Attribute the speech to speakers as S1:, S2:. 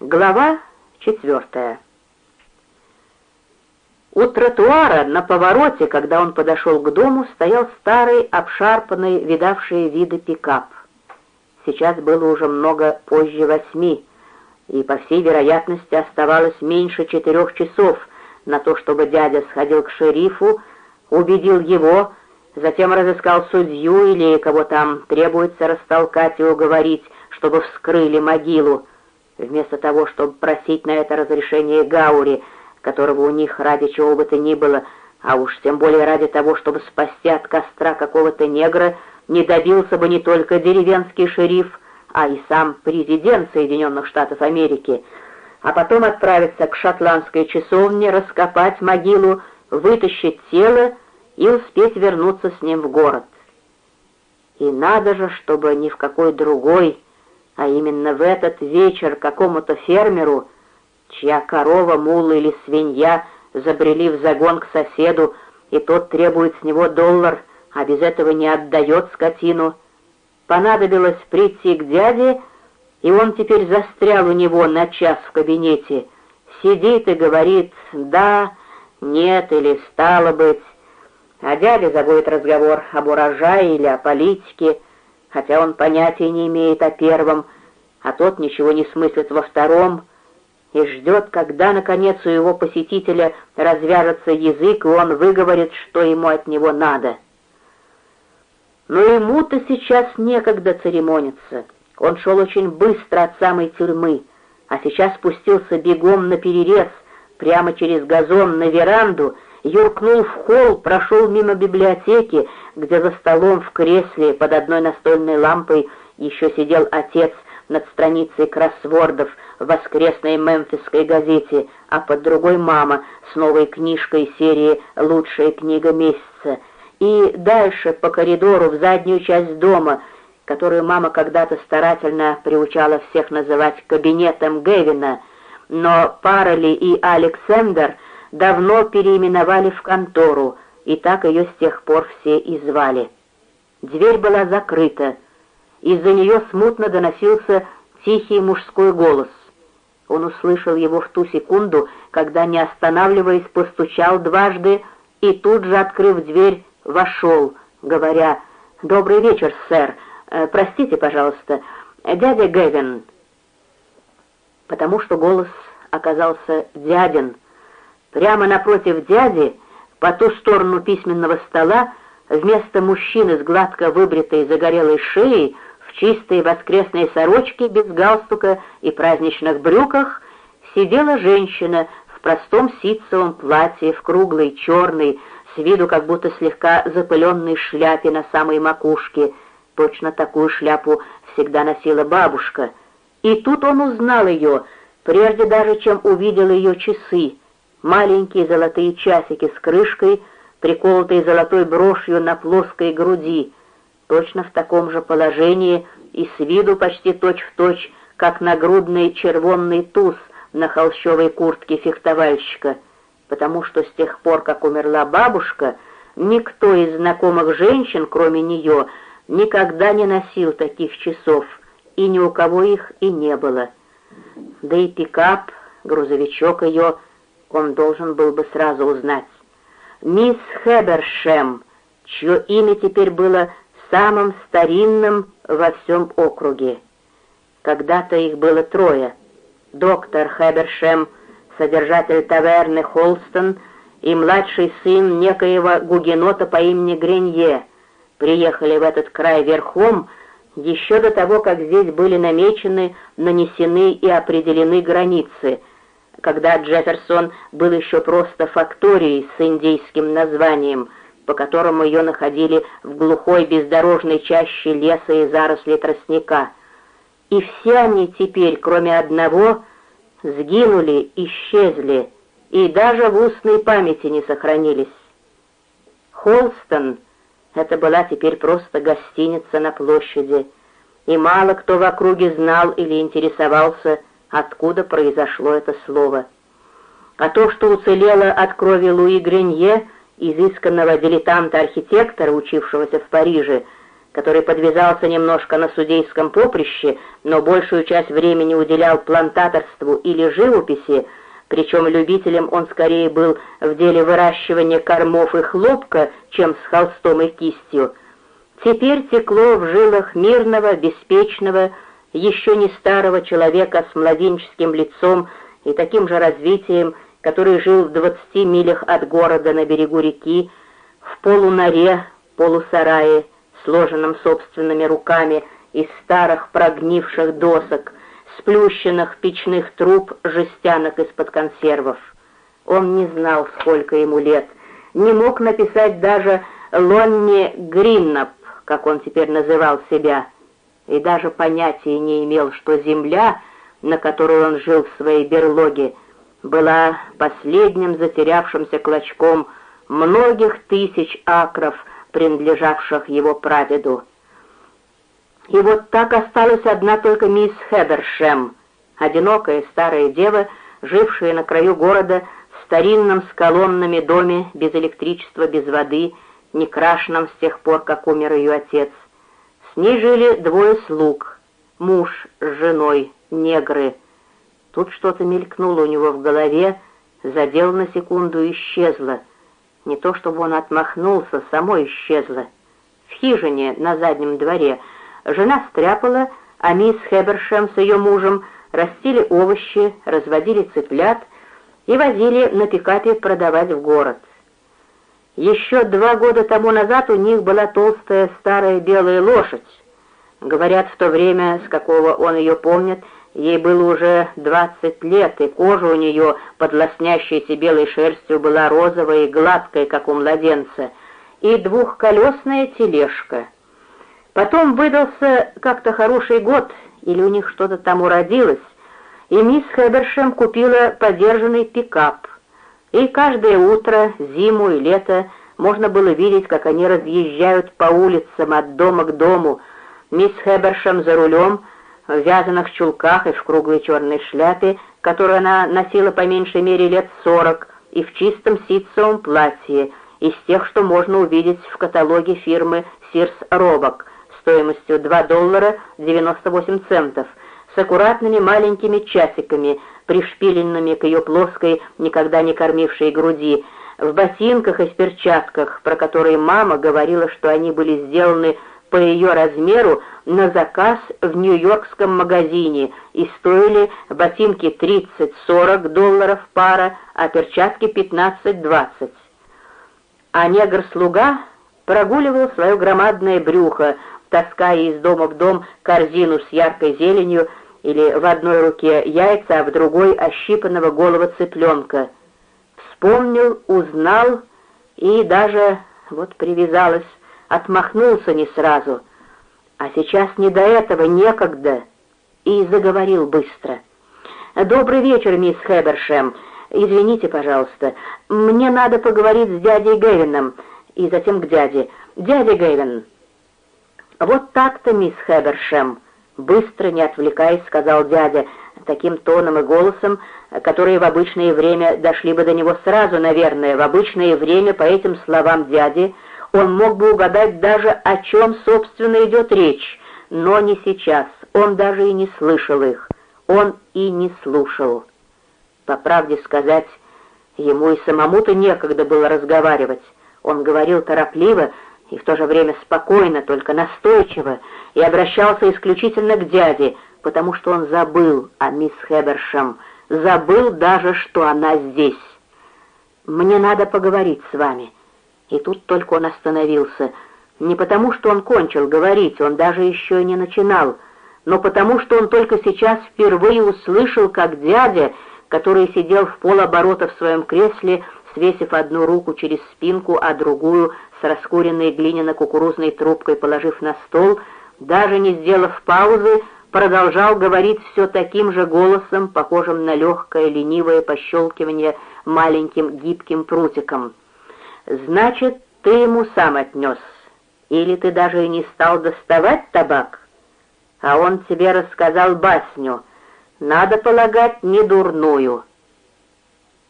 S1: Глава четвертая. У тротуара на повороте, когда он подошел к дому, стоял старый, обшарпанный, видавший виды пикап. Сейчас было уже много позже восьми, и, по всей вероятности, оставалось меньше четырех часов на то, чтобы дядя сходил к шерифу, убедил его, затем разыскал судью или кого там требуется растолкать и уговорить, чтобы вскрыли могилу, вместо того, чтобы просить на это разрешение Гаури, которого у них ради чего бы то ни было, а уж тем более ради того, чтобы спасти от костра какого-то негра, не добился бы не только деревенский шериф, а и сам президент Соединенных Штатов Америки, а потом отправиться к шотландской часовне, раскопать могилу, вытащить тело и успеть вернуться с ним в город. И надо же, чтобы ни в какой другой а именно в этот вечер какому-то фермеру, чья корова, мула или свинья забрели в загон к соседу, и тот требует с него доллар, а без этого не отдает скотину, понадобилось прийти к дяде, и он теперь застрял у него на час в кабинете, сидит и говорит «да», «нет» или «стало быть», а дядя заводит разговор об урожае или о политике, хотя он понятия не имеет о первом, а тот ничего не смыслит во втором, и ждет, когда, наконец, у его посетителя развяжется язык, и он выговорит, что ему от него надо. Но ему-то сейчас некогда церемониться. Он шел очень быстро от самой тюрьмы, а сейчас спустился бегом на перерез, прямо через газон на веранду, юркнул в холл, прошел мимо библиотеки, где за столом в кресле под одной настольной лампой еще сидел отец над страницей кроссвордов в воскресной мемфисской газете, а под другой мама с новой книжкой серии «Лучшая книга месяца», и дальше по коридору в заднюю часть дома, которую мама когда-то старательно приучала всех называть кабинетом Гевина, но Парали и Александр давно переименовали в контору, и так ее с тех пор все и звали. Дверь была закрыта, из-за нее смутно доносился тихий мужской голос. Он услышал его в ту секунду, когда, не останавливаясь, постучал дважды и тут же, открыв дверь, вошел, говоря «Добрый вечер, сэр. Э, простите, пожалуйста, дядя Гэвин». Потому что голос оказался дядин. Прямо напротив дяди, по ту сторону письменного стола, вместо мужчины с гладко выбритой загорелой шеей, в чистой воскресной сорочке без галстука и праздничных брюках сидела женщина в простом ситцевом платье, в круглой черной, с виду как будто слегка запыленной шляпе на самой макушке. Точно такую шляпу всегда носила бабушка. И тут он узнал ее, прежде даже чем увидел ее часы, маленькие золотые часики с крышкой, приколотые золотой брошью на плоской груди — точно в таком же положении и с виду почти точь-в-точь, точь, как нагрудный червонный туз на холщовой куртке фехтовальщика, потому что с тех пор, как умерла бабушка, никто из знакомых женщин, кроме нее, никогда не носил таких часов, и ни у кого их и не было. Да и пикап, грузовичок ее, он должен был бы сразу узнать. Мисс Хебершем, чье имя теперь было самым старинным во всем округе. Когда-то их было трое. Доктор Хебершем, содержатель таверны Холстон и младший сын некоего гугенота по имени Гренье приехали в этот край верхом еще до того, как здесь были намечены, нанесены и определены границы, когда Джефферсон был еще просто факторией с индейским названием — по которому ее находили в глухой бездорожной чаще леса и зарослей тростника. И все они теперь, кроме одного, сгинули, исчезли, и даже в устной памяти не сохранились. Холстон — это была теперь просто гостиница на площади, и мало кто в округе знал или интересовался, откуда произошло это слово. А то, что уцелело от крови Луи Гренье — изысканного дилетанта-архитектора, учившегося в Париже, который подвязался немножко на судейском поприще, но большую часть времени уделял плантаторству или живописи, причем любителем он скорее был в деле выращивания кормов и хлопка, чем с холстом и кистью, теперь текло в жилах мирного, беспечного, еще не старого человека с младенческим лицом и таким же развитием, который жил в двадцати милях от города на берегу реки, в полуноре, полусарае, сложенном собственными руками из старых прогнивших досок, сплющенных печных труб, жестянок из-под консервов. Он не знал, сколько ему лет, не мог написать даже Лонни Гриннап, как он теперь называл себя, и даже понятия не имел, что земля, на которой он жил в своей берлоге, была последним затерявшимся клочком многих тысяч акров, принадлежавших его прадеду. И вот так осталась одна только мисс Хедершем, одинокая старая дева, жившая на краю города в старинном с колоннами доме без электричества, без воды, не крашенном с тех пор, как умер ее отец. Ней жили двое слуг, муж с женой, негры. Тут что-то мелькнуло у него в голове, задел на секунду и исчезло. Не то чтобы он отмахнулся, само исчезло. В хижине на заднем дворе жена стряпала, а мисс Хебершем с ее мужем растили овощи, разводили цыплят и возили на пикапе продавать в город. Еще два года тому назад у них была толстая старая белая лошадь. Говорят, в то время, с какого он ее помнит, Ей было уже двадцать лет, и кожа у нее под лоснящейся белой шерстью была розовая и гладкая, как у младенца, и двухколесная тележка. Потом выдался как-то хороший год, или у них что-то там уродилось, и мисс Хебершем купила подержанный пикап. И каждое утро, зиму и лето можно было видеть, как они разъезжают по улицам от дома к дому, мисс Хебершем за рулем — в вязаных чулках и в круглой черной шляпе, которую она носила по меньшей мере лет сорок, и в чистом ситцевом платье, из тех, что можно увидеть в каталоге фирмы «Сирс Робок» стоимостью 2 доллара 98 центов, с аккуратными маленькими часиками, пришпиленными к ее плоской, никогда не кормившей груди, в ботинках и в перчатках, про которые мама говорила, что они были сделаны по ее размеру на заказ в нью-йоркском магазине и стоили ботинки 30-40 долларов пара, а перчатки 15-20. А негр-слуга прогуливал свое громадное брюхо, таская из дома в дом корзину с яркой зеленью или в одной руке яйца, а в другой ощипанного голого цыпленка. Вспомнил, узнал и даже вот привязалась отмахнулся не сразу. А сейчас не до этого, некогда. И заговорил быстро. «Добрый вечер, мисс Хебершем. Извините, пожалуйста. Мне надо поговорить с дядей Гэвином». И затем к дяде. «Дядя Гэвин». «Вот так-то, мисс Хебершем». Быстро, не отвлекаясь, сказал дядя, таким тоном и голосом, которые в обычное время дошли бы до него сразу, наверное, в обычное время по этим словам дяди — он мог бы угадать даже, о чем, собственно, идет речь, но не сейчас, он даже и не слышал их, он и не слушал. По правде сказать, ему и самому-то некогда было разговаривать. Он говорил торопливо и в то же время спокойно, только настойчиво, и обращался исключительно к дяде, потому что он забыл о мисс Хебершем, забыл даже, что она здесь. «Мне надо поговорить с вами», и тут только он остановился. Не потому, что он кончил говорить, он даже еще не начинал, но потому, что он только сейчас впервые услышал, как дядя, который сидел в полоборота в своем кресле, свесив одну руку через спинку, а другую с раскуренной глиняно-кукурузной трубкой положив на стол, даже не сделав паузы, продолжал говорить все таким же голосом, похожим на легкое ленивое пощелкивание маленьким гибким прутиком. Значит, ты ему сам отнес. Или ты даже и не стал доставать табак? А он тебе рассказал басню. Надо полагать, не дурную.